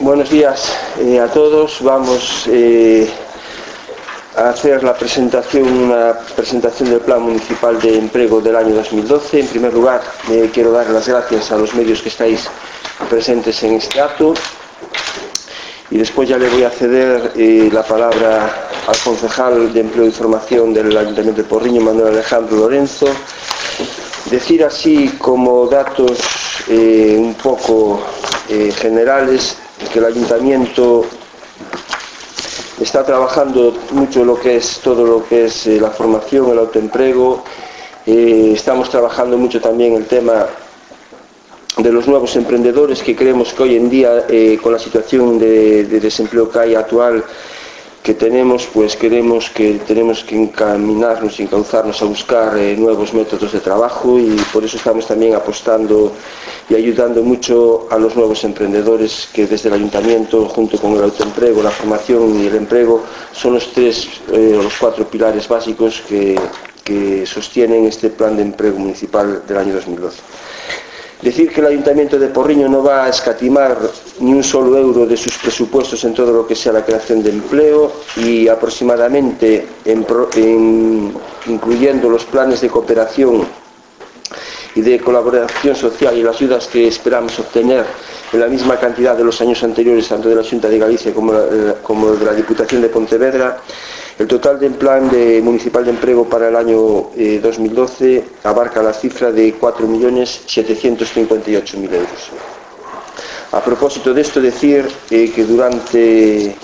Buenos días eh, a todos. Vamos eh, a hacer la presentación, una presentación del Plan Municipal de Empleo del año 2012. En primer lugar, quiero dar las gracias a los medios que estáis presentes en este acto. Y después ya le voy a ceder eh, la palabra al concejal de Empleo y Formación del Ayuntamiento de Porriño, Manuel Alejandro Lorenzo. Decir así como datos un poco generales que el ayuntamiento está trabajando mucho lo que es todo lo que es eh, la formación, el autoempleo. Eh, estamos trabajando mucho también el tema de los nuevos emprendedores que creemos que hoy en día eh, con la situación de, de desempleo que hay actual que tenemos, pues queremos que tenemos que encaminarnos y encauzarnos a buscar eh, nuevos métodos de trabajo y por eso estamos también apostando y ayudando mucho a los nuevos emprendedores que desde el ayuntamiento, junto con el autoempleo, la formación y el empleo, son los tres eh, los cuatro pilares básicos que, que sostienen este plan de empleo municipal del año 2012. Decir que el Ayuntamiento de Porriño no va a escatimar ni un solo euro de sus presupuestos en todo lo que sea la creación de empleo y aproximadamente, en, en, incluyendo los planes de cooperación y de colaboración social y las ayudas que esperamos obtener en la misma cantidad de los años anteriores, tanto de la Junta de Galicia como, eh, como de la Diputación de Pontevedra, el total del plan de municipal de empleo para el año eh, 2012 abarca la cifra de 4.758.000 euros. A propósito de esto, decir eh, que durante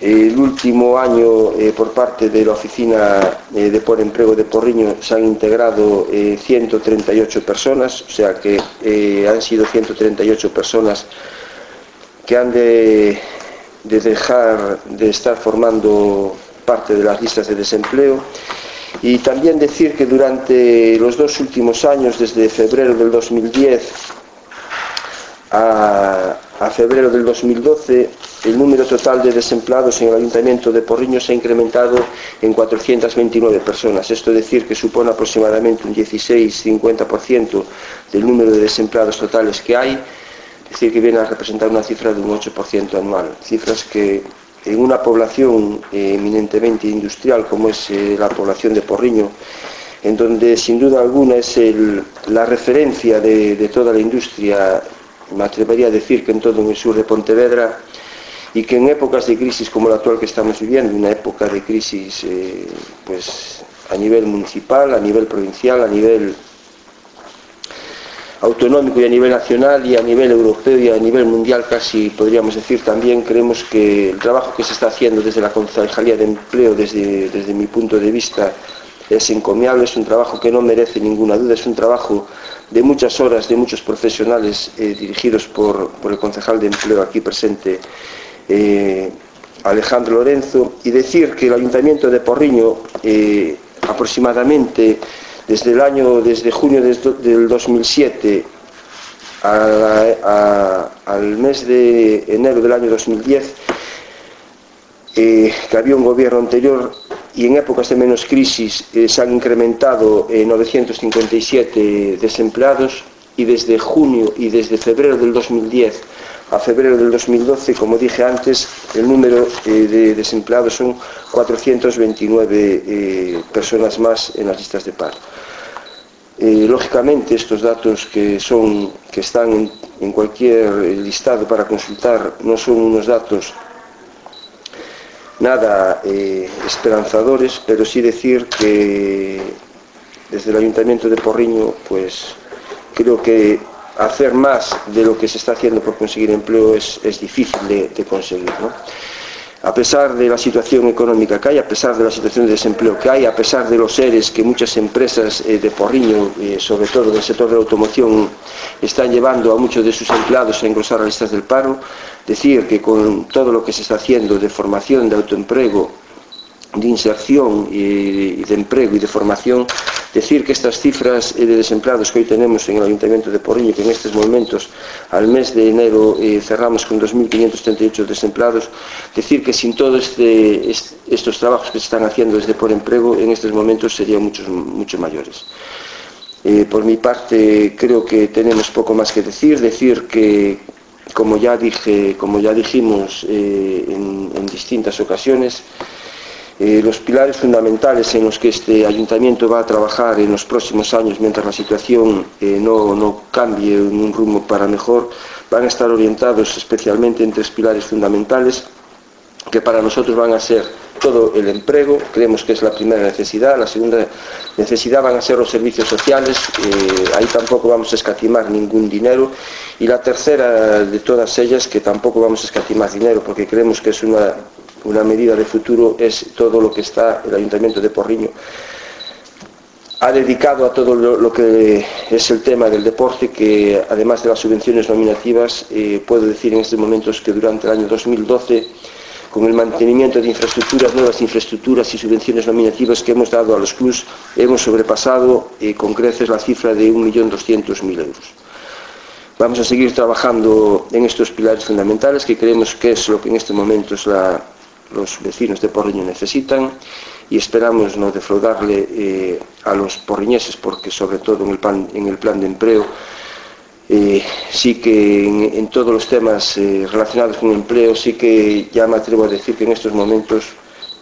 el último año eh, por parte de la Oficina eh, de Por Empleo de Porriño se han integrado 138 personas, o sea que han sido 138 personas que han de de dejar de estar formando parte de las listas de desempleo. Y también decir que durante los dos últimos años, desde febrero del 2010 a, a febrero del 2012, El número total de desempleados en el Ayuntamiento de Porriño se ha incrementado en 429 personas. Esto es decir que supone aproximadamente un 16-50% del número de desempleados totales que hay, es decir, que viene a representar una cifra de un 8% anual. Cifras que en una población eh, eminentemente industrial como es eh, la población de Porriño, en donde sin duda alguna es el, la referencia de, de toda la industria, me atrevería a decir que en todo el sur de Pontevedra, y que en épocas de crisis como la actual que estamos viviendo, una época de crisis eh, pues, a nivel municipal, a nivel provincial, a nivel autonómico y a nivel nacional y a nivel europeo y a nivel mundial casi podríamos decir también creemos que el trabajo que se está haciendo desde la Concejalía de Empleo desde, mi punto de vista es encomiable, es un trabajo que no merece ninguna duda, es un trabajo de muchas horas, de muchos profesionales eh, dirigidos por, el concejal de empleo aquí presente, eh, Alejandro Lorenzo, y decir que el Ayuntamiento de Porriño eh, aproximadamente desde el año, desde junio del 2007 a, a, al mes de enero del año 2010, eh, que había un gobierno anterior y en épocas de menos crisis se han incrementado eh, 957 desempleados y desde junio y desde febrero del 2010 a febrero del 2012, como dije antes, el número eh, de desempleados son 429 eh, personas más en las listas de paro. Eh, lógicamente, estos datos que, son, que están en, cualquier listado para consultar no son unos datos nada esperanzadores, pero sí decir que desde el Ayuntamiento de Porriño, pues creo que hacer más de lo que se está haciendo por conseguir empleo es, es difícil de, conseguir. ¿no? A pesar de la situación económica que hay, a pesar de la situación de desempleo que hay, a pesar de los seres que muchas empresas eh, de Porriño, eh, sobre todo del sector de la automoción, están llevando a muchos de sus empleados a engrosar las listas del paro, decir que con todo lo que se está haciendo de formación, de autoempleo, de inserción y de empleo y de formación, Decir que estas cifras eh, de desempleados que hoy tenemos en el Ayuntamiento de Porriño, que en estes momentos, al mes de enero, eh, cerramos con 2.538 desempleados, decir que sin todos este, est estos trabajos que se están haciendo desde por empleo, en estes momentos serían muchos, mucho mayores. Eh, por mi parte, creo que tenemos poco más que decir. Decir que, como ya, dije, como ya dijimos eh, en, en distintas ocasiones, eh, los pilares fundamentales en los que este ayuntamiento va a trabajar en los próximos años mientras la situación eh, no, no cambie en un rumbo para mejor, van a estar orientados especialmente en tres pilares fundamentales que para nosotros van a ser todo el empleo, creemos que es la primera necesidad, la segunda necesidad van a ser los servicios sociales, eh, ahí tampoco vamos a escatimar ningún dinero, y la tercera de todas ellas, que tampoco vamos a escatimar dinero, porque creemos que es una, una medida de futuro, es todo lo que está el Ayuntamiento de Porriño ha dedicado a todo lo, que es el tema del deporte, que además de las subvenciones nominativas, eh, puedo decir en estos momentos que durante el año 2012 con el mantenimiento de infraestructuras, nuevas infraestructuras y subvenciones nominativas que hemos dado a los clubes, hemos sobrepasado eh, con creces la cifra de 1.200.000 euros. Vamos a seguir trabajando en estos pilares fundamentales que creemos que es lo que en este momento es la, los vecinos de Porriño necesitan y esperamos no defraudarle eh, a los porriñeses porque sobre todo en el plan, en el plan de empleo eh, sí que en, todos los temas eh, relacionados con empleo sí que ya me atrevo a decir que en estos momentos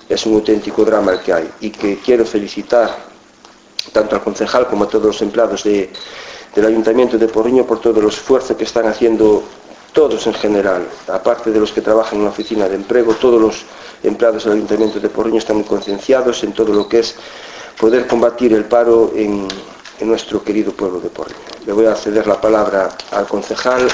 es un auténtico drama el que hay y que quiero felicitar tanto al concejal como a todos los empleados de, del Ayuntamiento de Porriño por todo el esfuerzo que están haciendo todos en general, aparte de los que trabajan en la oficina de empleo, todos los empleados del Ayuntamiento de Porriño están concienciados en todo lo que es poder combatir el paro en, en nuestro querido pueblo de Porriño. Le voy a ceder la palabra al concejal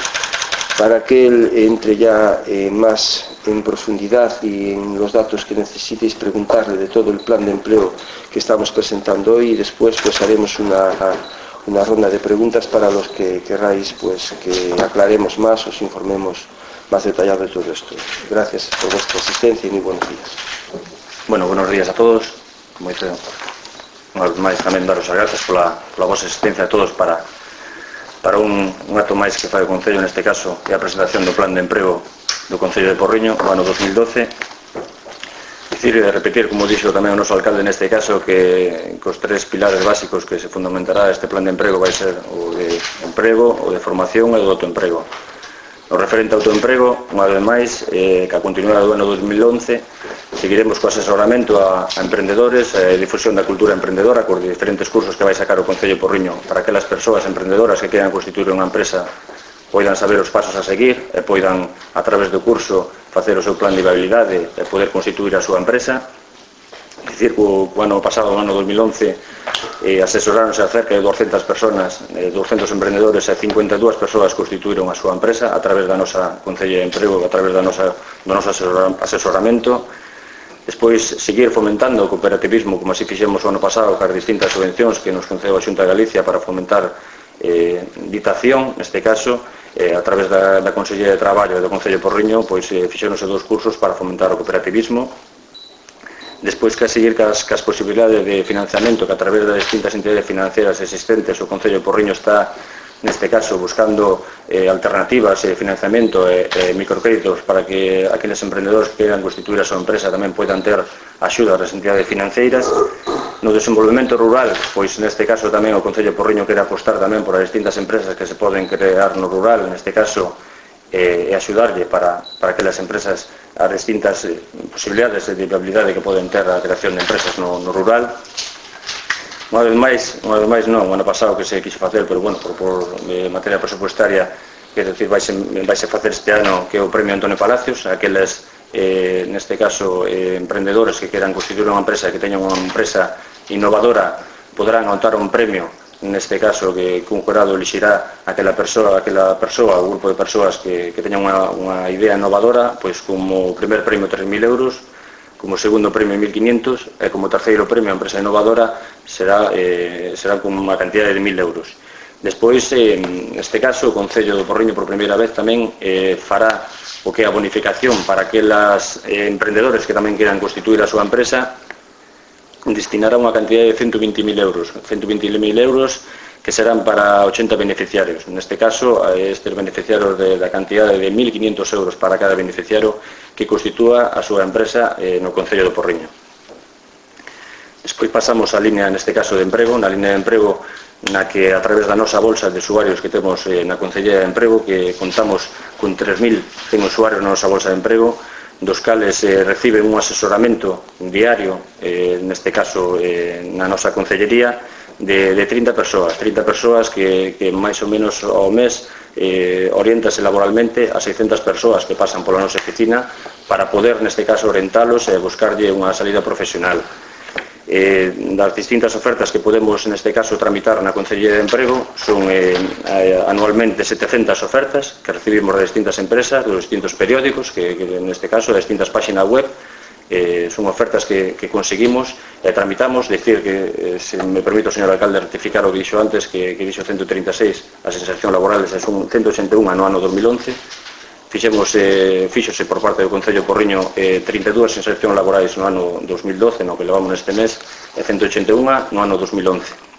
para que él entre ya eh, más en profundidad y en los datos que necesitéis preguntarle de todo el plan de empleo que estamos presentando hoy y después pues haremos una, una ronda de preguntas para los que queráis pues, que aclaremos más, os informemos más detallado de todo esto. Gracias por vuestra asistencia y muy buenos días. Bueno, buenos días a todos. Como dice, unha vez máis tamén daros as grazas pola, pola vosa asistencia a todos para para un, un acto máis que fai o Concello, neste caso, é a presentación do Plan de Emprego do Concello de Porriño, o ano 2012, dicir e repetir, como dixo tamén o noso alcalde neste caso, que cos tres pilares básicos que se fundamentará este plan de emprego vai ser o de emprego, o de formación e o do autoemprego. No referente ao autoemprego, unha vez máis, eh, que a continuar do ano 2011, seguiremos co asesoramento a, a emprendedores, e eh, difusión da cultura emprendedora, cos diferentes cursos que vai sacar o Concello Porriño para aquelas persoas emprendedoras que queran constituir unha empresa poidan saber os pasos a seguir e poidan a través do curso facer o seu plan de viabilidade e poder constituir a súa empresa. Dicir que o ano pasado, o ano 2011 eh, asesoráronse a cerca de 200 personas eh, 200 emprendedores e 52 persoas constituíron a súa empresa a través da nosa Concello de Emprego a través da nosa, do noso asesoramento. Despois, seguir fomentando o cooperativismo, como así fixemos o ano pasado, cas distintas subvencións que nos concedeu a Xunta de Galicia para fomentar eh, ditación, neste caso, eh, a través da, da Consellería de Traballo e do Concello Porriño pois eh, fixéronse dous cursos para fomentar o cooperativismo. Despois que a seguir cas, cas posibilidades de financiamento que a través das distintas entidades financieras existentes o Concello Porriño está neste caso buscando eh, alternativas de eh, financiamento e eh, eh, microcréditos para que aqueles emprendedores que queran constituir a súa empresa tamén poidan ter axuda das entidades financeiras. No desenvolvemento rural, pois neste caso tamén o Concello Porriño quere apostar tamén por as distintas empresas que se poden crear no rural, neste caso eh, e axudarlle para, para que as empresas as distintas eh, posibilidades de viabilidade que poden ter a creación de empresas no, no rural Unha vez máis, unha vez máis non, o ano pasado que se quixo facer, pero bueno, por, por eh, materia presupuestaria, que decir, vaise, vaise facer este ano que é o premio Antonio Palacios, aqueles, eh, neste caso, eh, emprendedores que queran constituir unha empresa, que teñan unha empresa innovadora, podrán anotar un premio neste caso que, que un jurado elixirá aquela persoa, aquela persoa, o grupo de persoas que, que teñan unha, unha idea innovadora, pois como primer premio 3.000 euros, como segundo premio 1.500 e como terceiro premio a empresa innovadora será, eh, será con unha cantidade de 1.000 euros. Despois, eh, neste caso, o Concello do Porriño por primeira vez tamén eh, fará o que é a bonificación para aquelas eh, emprendedores que tamén queran constituir a súa empresa destinará unha cantidade de 120.000 euros. 120.000 euros que serán para 80 beneficiarios. Neste caso, estes beneficiarios de, da cantidade de 1.500 euros para cada beneficiario que constitúa a súa empresa eh, no Concello do Porriño. Despois pasamos á línea, neste caso, de emprego, na línea de emprego na que a través da nosa bolsa de usuarios que temos eh, na Concellería de Emprego, que contamos con 3.100 usuarios na nosa bolsa de emprego, dos cales eh, reciben un asesoramento diario, eh, neste caso eh, na nosa concellería, de, de 30 persoas, 30 persoas que, que máis ou menos ao mes eh, orientase laboralmente a 600 persoas que pasan pola nosa oficina para poder, neste caso, orientalos e buscarlle unha salida profesional. Eh, das distintas ofertas que podemos, neste caso, tramitar na Concellería de Emprego son eh, anualmente 700 ofertas que recibimos de distintas empresas, dos distintos periódicos, que, que neste caso, de distintas páxinas web, eh, son ofertas que, que conseguimos e eh, tramitamos, decir que, eh, se me permito, señor alcalde, ratificar o que dixo antes, que, que dixo 136, a sensación laboral son 181 no ano 2011, fixemos, eh, fixose por parte do Concello Porriño eh, 32 insercións laborais no ano 2012, no que levamos neste mes, e 181 no ano 2011.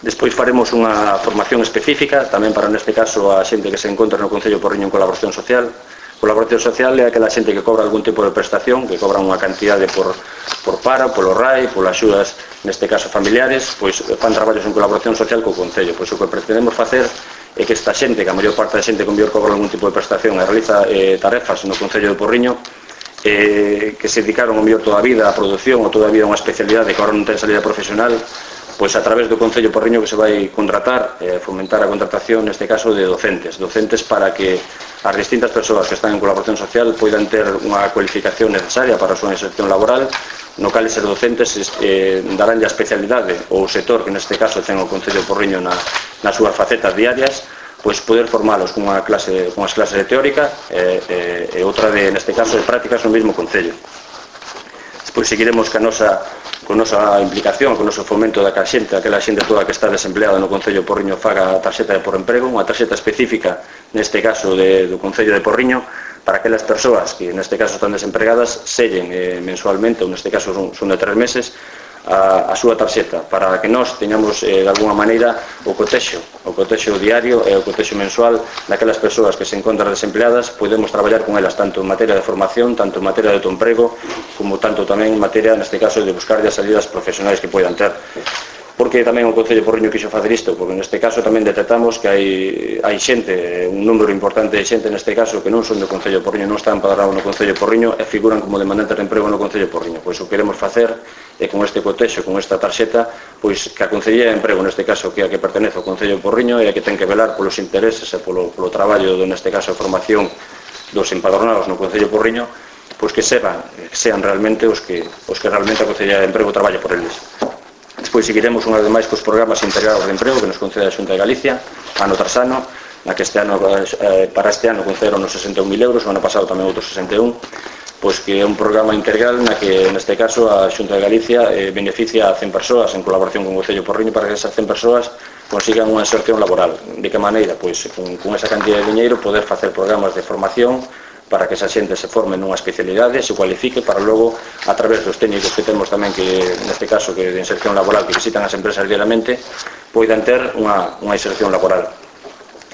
Despois faremos unha formación específica, tamén para neste caso a xente que se encontra no Concello Porriño en colaboración social, colaboración social é aquela xente que cobra algún tipo de prestación, que cobra unha cantidade por, por para, polo RAI, polas axudas, neste caso familiares, pois fan traballos en colaboración social co Concello. Pois o que pretendemos facer é que esta xente, que a maior parte da xente que mellor cobra algún tipo de prestación e realiza eh, tarefas no Concello de Porriño, eh, que se dedicaron o mellor toda a vida á produción ou toda a vida a unha especialidade que agora non ten salida profesional, pois a través do Concello Porriño que se vai contratar, eh, fomentar a contratación neste caso de docentes, docentes para que as distintas persoas que están en colaboración social poidan ter unha cualificación necesaria para a súa inserción laboral, no cal ser docentes eh, darán a especialidade ou sector que neste caso ten o Concello Porriño na, nas súas facetas diarias, pois poder formalos cunha clase, cunhas clases de teórica eh, eh, e outra de, neste caso, de prácticas no mesmo Concello pois seguiremos ca nosa, con nosa implicación, con noso fomento da xente, aquela xente toda que está desempleada no Concello Porriño faga a tarxeta de por emprego, unha tarxeta específica, neste caso de, do Concello de Porriño, para aquelas persoas que neste caso están desempregadas, sellen eh, mensualmente, ou neste caso son, son de tres meses, a, a súa tarxeta para que nós teñamos eh, de alguna maneira o cotexo, o cotexo diario e o cotexo mensual daquelas persoas que se encontran desempleadas podemos traballar con elas tanto en materia de formación tanto en materia de autoemprego, como tanto tamén en materia neste caso de buscar as salidas profesionais que poidan ter porque tamén o Concello Porriño quixo facer isto, porque neste caso tamén detectamos que hai, hai xente, un número importante de xente neste caso que non son do Concello Porriño, non están empadronados no Concello Porriño e figuran como demandantes de emprego no Concello Porriño. Pois o queremos facer e con este cotexo, con esta tarxeta, pois que a Concellería de Emprego, neste caso que a que pertenece ao Concello Porriño, e a que ten que velar polos intereses e polo, polo traballo, do, neste caso, a formación dos empadronados no Concello Porriño, pois que sepan, que sean realmente os que, os que realmente a Concellería de Emprego traballa por eles. Despois seguiremos unha vez máis cos programas integrados de emprego que nos concede a Xunta de Galicia, ano tras ano, na que este ano, eh, para este ano concederon 61.000 euros, o ano pasado tamén outros 61, pois que é un programa integral na que, neste caso, a Xunta de Galicia eh, beneficia a 100 persoas en colaboración con o Concello Porriño para que esas 100 persoas consigan unha inserción laboral. De que maneira? Pois con, con esa cantidad de diñeiro poder facer programas de formación para que esa xente se forme nunha especialidade, se cualifique para logo, a través dos técnicos que temos tamén, que neste caso que de inserción laboral que visitan as empresas diariamente, poidan ter unha, unha inserción laboral.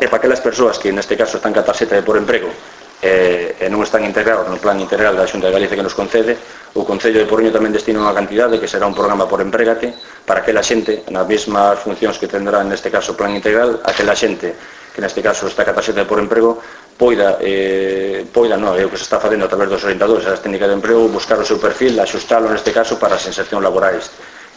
E para que as persoas que neste caso están ca tarxeta de por emprego e, e non están integrados no plan integral da Xunta de Galicia que nos concede, o Concello de Porriño tamén destina unha cantidade que será un programa por empregate para que a xente, nas mesmas funcións que tendrá neste caso o plan integral, aquela xente que neste caso está ca tarxeta de por emprego, poida, eh, poida non, é o que se está facendo a través dos orientadores das técnicas de emprego, buscar o seu perfil, axustalo neste caso para as insercións laborais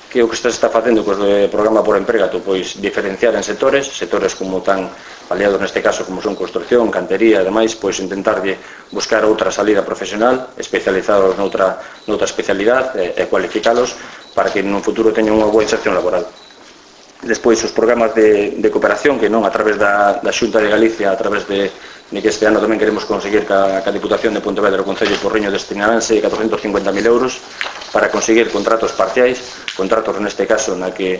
que é o que se está facendo cos de programa por empregato, pois diferenciar en sectores, sectores como tan aliados neste caso como son construcción, cantería e demais, pois intentarlle buscar outra salida profesional, especializados noutra, noutra especialidade e, e cualificalos para que nun futuro teñan unha boa inserción laboral despois os programas de, de cooperación que non a través da, da Xunta de Galicia a través de, de que este ano tamén queremos conseguir ca, ca Diputación de Pontevedra o Concello de Porriño destinaranse 450.000 euros para conseguir contratos parciais contratos neste caso na que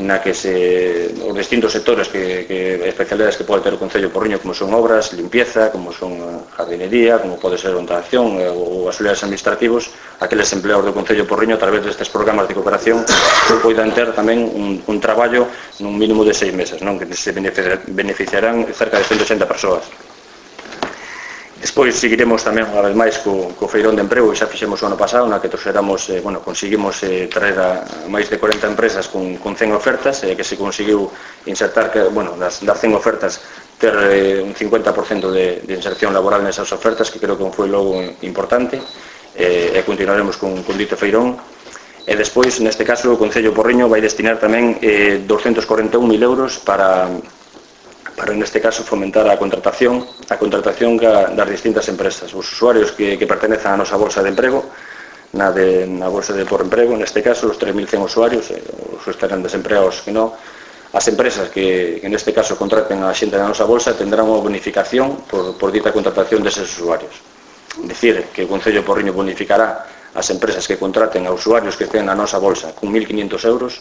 na que se, os distintos sectores que, que especialidades que pode ter o Concello Porriño como son obras, limpieza, como son jardinería, como pode ser ondulación eh, ou auxiliares administrativos, aqueles empleados do Concello Porriño a través destes programas de cooperación poidan ter tamén un, un traballo nun mínimo de seis meses, non que se beneficiarán cerca de 180 persoas. Despois seguiremos tamén unha vez máis co, co Feirón de Emprego que xa fixemos o ano pasado na que trouxeramos, eh, bueno, conseguimos eh, traer a máis de 40 empresas con, con 100 ofertas eh, que se conseguiu insertar, que, bueno, das, das 100 ofertas ter eh, un 50% de, de inserción laboral nesas ofertas que creo que foi logo importante eh, e continuaremos con, con dito Feirón. E despois, neste caso, o Concello Porriño vai destinar tamén eh, 241.000 euros para para neste caso fomentar a contratación, a contratación das distintas empresas, os usuarios que, que pertenezan á nosa bolsa de emprego, na, de, na bolsa de por emprego, neste caso os 3.100 usuarios, eh, os estarán desempregados que non, as empresas que, que neste caso contraten a xente da nosa bolsa tendrán unha bonificación por, por dita contratación deses usuarios. Dicir que o Concello Porriño bonificará as empresas que contraten a usuarios que estén na nosa bolsa con 1.500 euros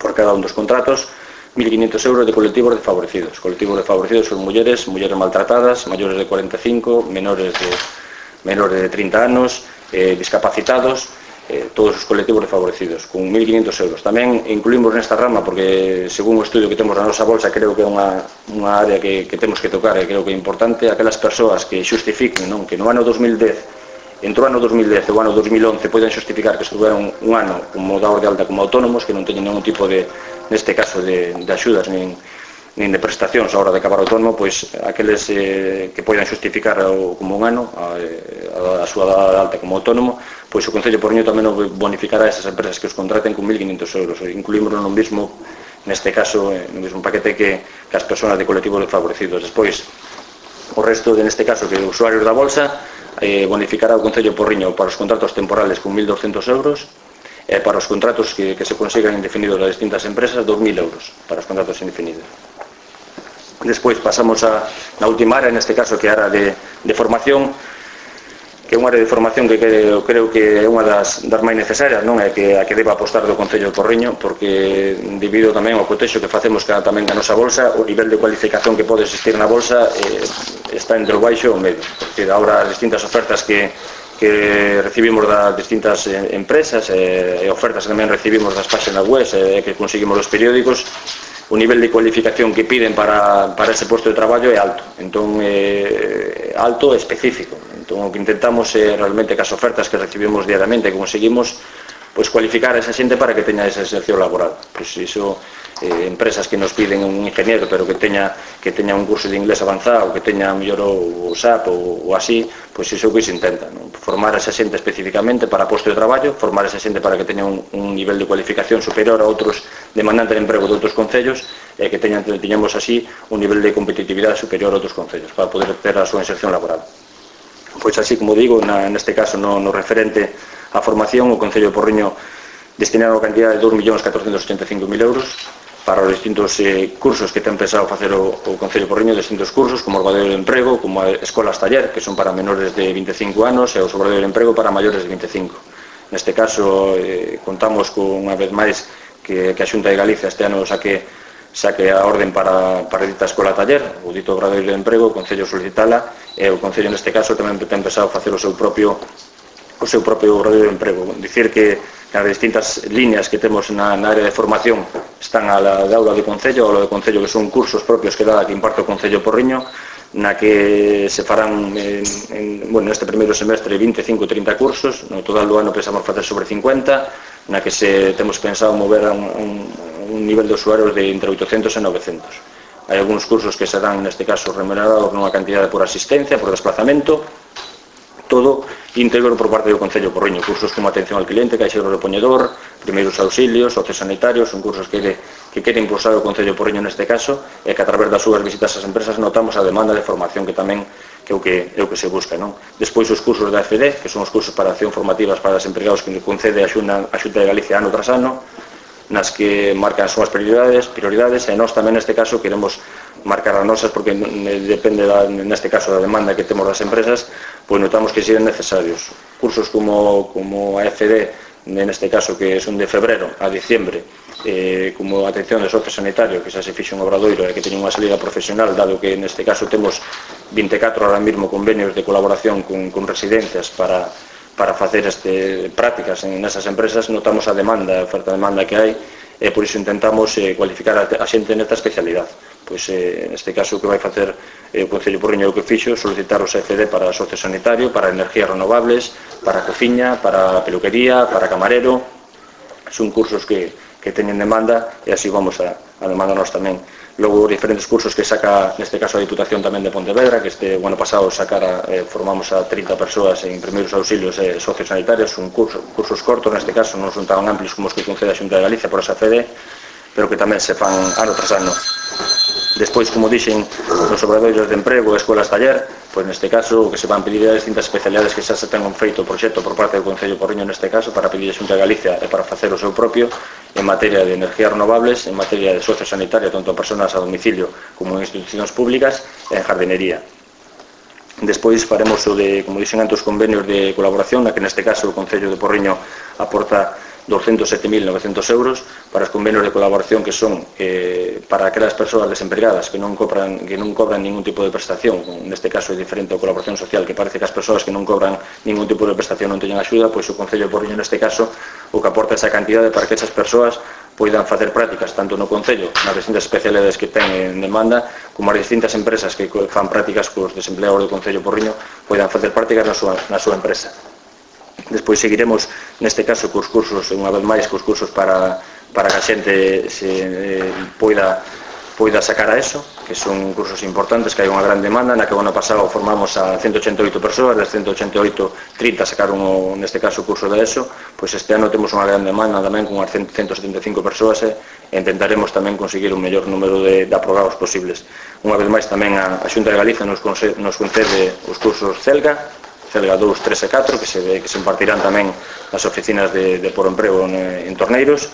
por cada un dos contratos, 1.500 euros de colectivos desfavorecidos. Colectivos desfavorecidos son mulleres, mulleres maltratadas, mayores de 45, menores de, menores de 30 anos, eh, discapacitados, eh, todos os colectivos desfavorecidos, con 1.500 euros. Tamén incluímos nesta rama, porque según o estudio que temos na nosa bolsa, creo que é unha, unha área que, que temos que tocar e creo que é importante, aquelas persoas que xustifiquen non, que no ano 2010 entre o ano 2010 e o ano 2011 poidan xustificar que estuveron un ano como dados de alta como autónomos que non teñen ningún tipo de, neste caso, de, de axudas nin, nin de prestacións a hora de acabar o autónomo, pois aqueles eh, que poidan xustificar o, como un ano a, a, a súa dada alta como autónomo, pois o Concello Porriño tamén o bonificará a esas empresas que os contraten con 1.500 euros, incluímoslo no mismo neste caso, eh, no mesmo paquete que, que as persoas de colectivos desfavorecidos. Despois, o resto, de, neste caso, que usuarios da bolsa, eh, bonificará o Concello Porriño para os contratos temporales con 1.200 euros e para os contratos que, que se consigan indefinidos das distintas empresas 2.000 euros para os contratos indefinidos. Despois pasamos a, na última área, neste caso que é a área de, de formación, que é unha área de formación que creo, creo que é unha das, das máis necesarias, non? É que a que deba apostar do Concello de Porriño, porque debido tamén ao cotexo que facemos que tamén da nosa bolsa, o nivel de cualificación que pode existir na bolsa eh, está entre o baixo e o medio, porque ahora as distintas ofertas que que recibimos das distintas eh, empresas eh, e ofertas que tamén recibimos das páxinas web e eh, que conseguimos os periódicos o nivel de cualificación que piden para, para ese posto de traballo é alto, entón é eh, alto e específico. Entón o que intentamos é realmente que as ofertas que recibimos diariamente que conseguimos pois pues, cualificar a esa xente para que teña esa exercio laboral. Pois pues, iso eh, empresas que nos piden un ingeniero pero que teña que teña un curso de inglés avanzado, que teña mellor o, o SAP ou, ou así, pois pues iso que se intenta, non? formar esa xente especificamente para posto de traballo, formar esa xente para que teña un, un nivel de cualificación superior a outros demandantes de emprego de outros concellos e eh, que teñan teñamos así un nivel de competitividade superior a outros concellos para poder ter a súa inserción laboral. Pois así como digo, na, neste caso no, no referente á formación, o Concello de Porriño destinaron a cantidad de 2.485.000 euros para os distintos eh, cursos que ten pensado facer o, o Concello Porriño, distintos cursos como o Obradoiro de Emprego, como a Escolas Taller, que son para menores de 25 anos, e o Obradoiro de Emprego para maiores de 25. Neste caso, eh, contamos con unha vez máis que, que a Xunta de Galicia este ano saque saque a orden para, para dita escola taller, o dito obradoiro de emprego, o Concello solicitala, e o Concello neste caso tamén ten pensado facer o seu propio o seu propio obradoiro de emprego. Dicir que as distintas líneas que temos na, na área de formación están a la de aula do Concello, aula do Concello que son cursos propios que dá que imparte o Concello Porriño, na que se farán en, en, bueno, neste primeiro semestre 25 30 cursos, no total do ano pensamos facer sobre 50, na que se temos pensado mover a un, un, un nivel de usuarios de entre 800 e 900. Hai algúns cursos que serán, neste caso, remunerados nunha cantidade por asistencia, por desplazamento, todo íntegro por parte do Concello Porriño, cursos como atención al cliente, caixero repoñedor, primeiros auxilios, socios sanitarios, son cursos que, de, que quere impulsar o Concello Porriño neste caso, e que a través das súas visitas ás empresas notamos a demanda de formación que tamén que é o que, é o que se busca. Non? Despois os cursos da FD, que son os cursos para acción formativas para os empregados que concede a Xunta, a Xunta de Galicia ano tras ano, nas que marcan as súas prioridades, prioridades e nós tamén neste caso queremos marcar as nosas porque depende da, neste caso da demanda que temos das empresas pois notamos que siguen necesarios. Cursos como, como a FD neste caso que son de febrero a diciembre eh, como atención de socio sanitario que xa se fixe un obradoiro e que teñen unha salida profesional dado que neste caso temos 24 ahora mismo convenios de colaboración con, con residencias para para facer este prácticas en nesas empresas notamos a demanda, a oferta demanda que hai e por iso intentamos eh, cualificar a, a xente nesta especialidade. Pois eh, neste caso que vai facer eh, o Concello Porriño o que fixo, solicitar o CFD para socio sanitario, para energías renovables, para cociña, para peluquería, para camarero. Son cursos que que teñen demanda e así vamos a, a demandarnos tamén. Logo, diferentes cursos que saca, neste caso, a Diputación tamén de Pontevedra, que este ano pasado sacara, eh, formamos a 30 persoas en primeiros auxilios eh, sociosanitarios, un curso, cursos cortos, neste caso, non son tan amplios como os que concede a Xunta de Galicia por esa fede, pero que tamén se fan ano tras ano. Despois, como dixen, nos obradoiros de emprego e escolas taller, pois neste caso que se van pedir a distintas especialidades que xa se tengan feito o proxecto por parte do Concello Porriño neste caso para pedir a Xunta de Galicia e para facer o seu propio en materia de energías renovables, en materia de sociosanitaria tanto a personas a domicilio como en institucións públicas e en jardinería. Despois faremos o de, como dixen antes, convenios de colaboración, na que neste caso o Concello de Porriño aporta 207.900 euros para os convenios de colaboración que son eh, para aquelas persoas desempregadas que non cobran que non cobran ningún tipo de prestación, neste caso é diferente a colaboración social, que parece que as persoas que non cobran ningún tipo de prestación non teñen axuda, pois o Concello de Porriño neste caso o que aporta esa cantidade para que esas persoas poidan facer prácticas tanto no Concello, nas distintas especialidades que ten en demanda, como as distintas empresas que fan prácticas cos desempleados do Concello Porriño poidan facer prácticas na súa, na súa empresa. Despois seguiremos, neste caso, cos cursos, unha vez máis, cos cursos para, para que a xente se eh, poida poida sacar a eso, que son cursos importantes, que hai unha gran demanda, na que o ano pasado formamos a 188 persoas, das 188, 30 sacaron, o, neste caso, o curso da ESO, pois este ano temos unha gran demanda tamén con as 175 persoas eh, e intentaremos tamén conseguir un mellor número de, de aprobados posibles. Unha vez máis tamén a, a Xunta de Galiza nos, concede, nos concede os cursos CELGA, Celga 2, 3 e 4 que se, que se impartirán tamén nas oficinas de, de Por Emprego en, en Torneiros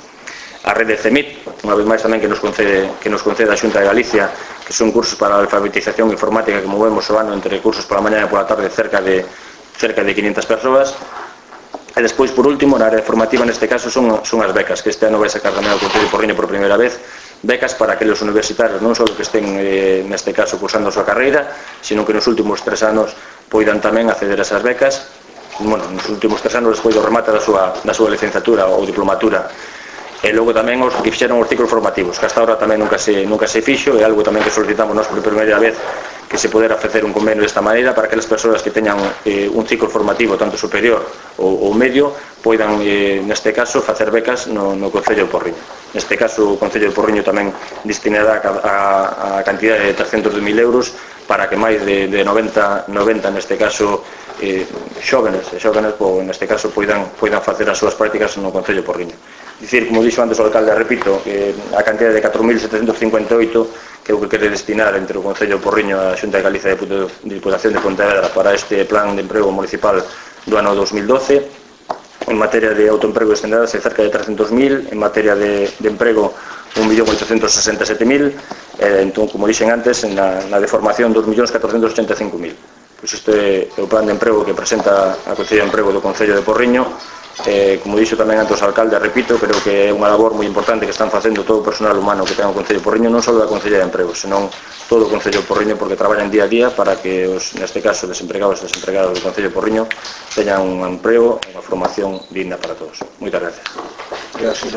a rede CEMIT, unha vez máis tamén que nos concede que nos concede a Xunta de Galicia, que son cursos para a alfabetización informática que movemos o ano entre cursos pola mañá e pola tarde cerca de cerca de 500 persoas. E despois, por último, na área formativa neste caso son, son as becas, que este ano vai sacar tamén o Concello Porriño por primeira vez, becas para aqueles universitarios non só que estén eh, neste caso cursando a súa carreira, sino que nos últimos tres anos poidan tamén acceder a esas becas bueno, nos últimos tres anos despois do remate da súa, da súa licenciatura ou diplomatura e logo tamén os que fixeron os ciclos formativos que hasta ahora tamén nunca se, nunca se fixo é algo tamén que solicitamos nós por primeira vez que se poder ofrecer un convenio desta maneira para que as persoas que teñan eh, un ciclo formativo tanto superior ou, ou medio poidan, eh, neste caso, facer becas no, no Concello de Porriño. Neste caso, o Concello de Porriño tamén destinará a, a, a cantidad de 300.000 euros para que máis de, de 90, 90 neste caso eh, xóvenes e xóvenes po, neste caso poidan, poidan facer as súas prácticas no Concello Porriño. Dicir, como dixo antes o alcalde, repito que a cantidad de 4.758 que é o que quere destinar entre o Concello Porriño a Xunta de Galicia e a Diputación de Pontevedra para este plan de emprego municipal do ano 2012 en materia de autoemprego extenderase cerca de 300.000, en materia de, de emprego 1.867.000, eh, entón, como dixen antes, na, na de formación 2.485.000. Pois este é o plan de emprego que presenta a Consello de Emprego do Concello de Porriño. Eh, como dixo tamén antes o alcalde, repito, creo que é unha labor moi importante que están facendo todo o personal humano que ten o Concello de Porriño, non só da Consella de Emprego, senón todo o Concello de Porriño, porque traballan día a día para que, os, neste caso, desempregados e desempregados do Concello de Porriño teñan un emprego e unha formación digna para todos. Moitas gracias. Gracias.